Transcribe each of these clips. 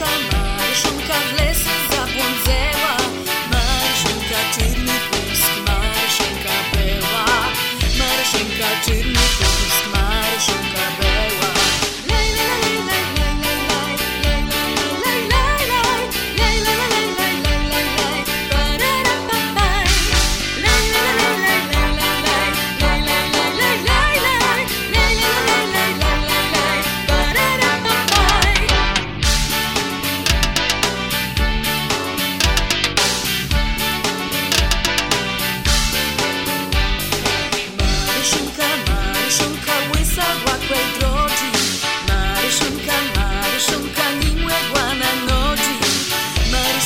nunca mais, nunca lesse.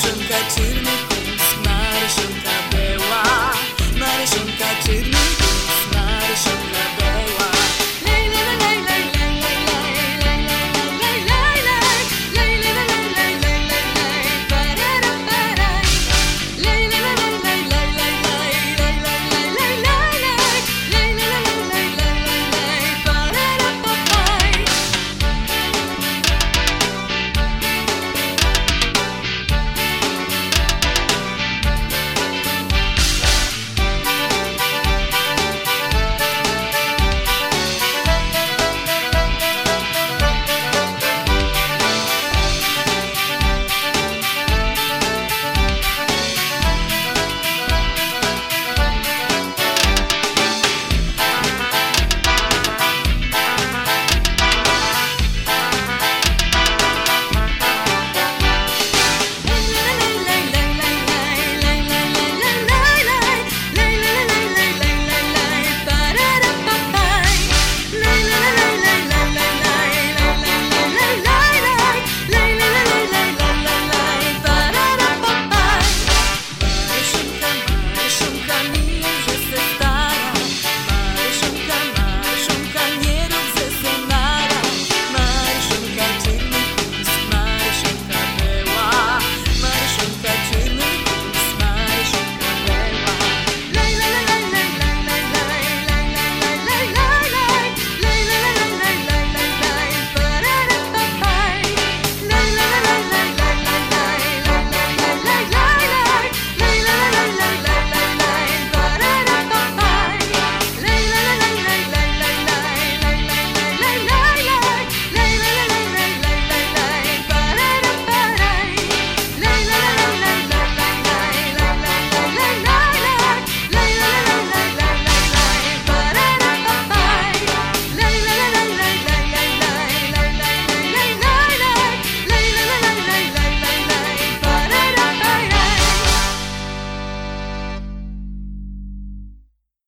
Маршинка, тюрьмы, кунст, маршинка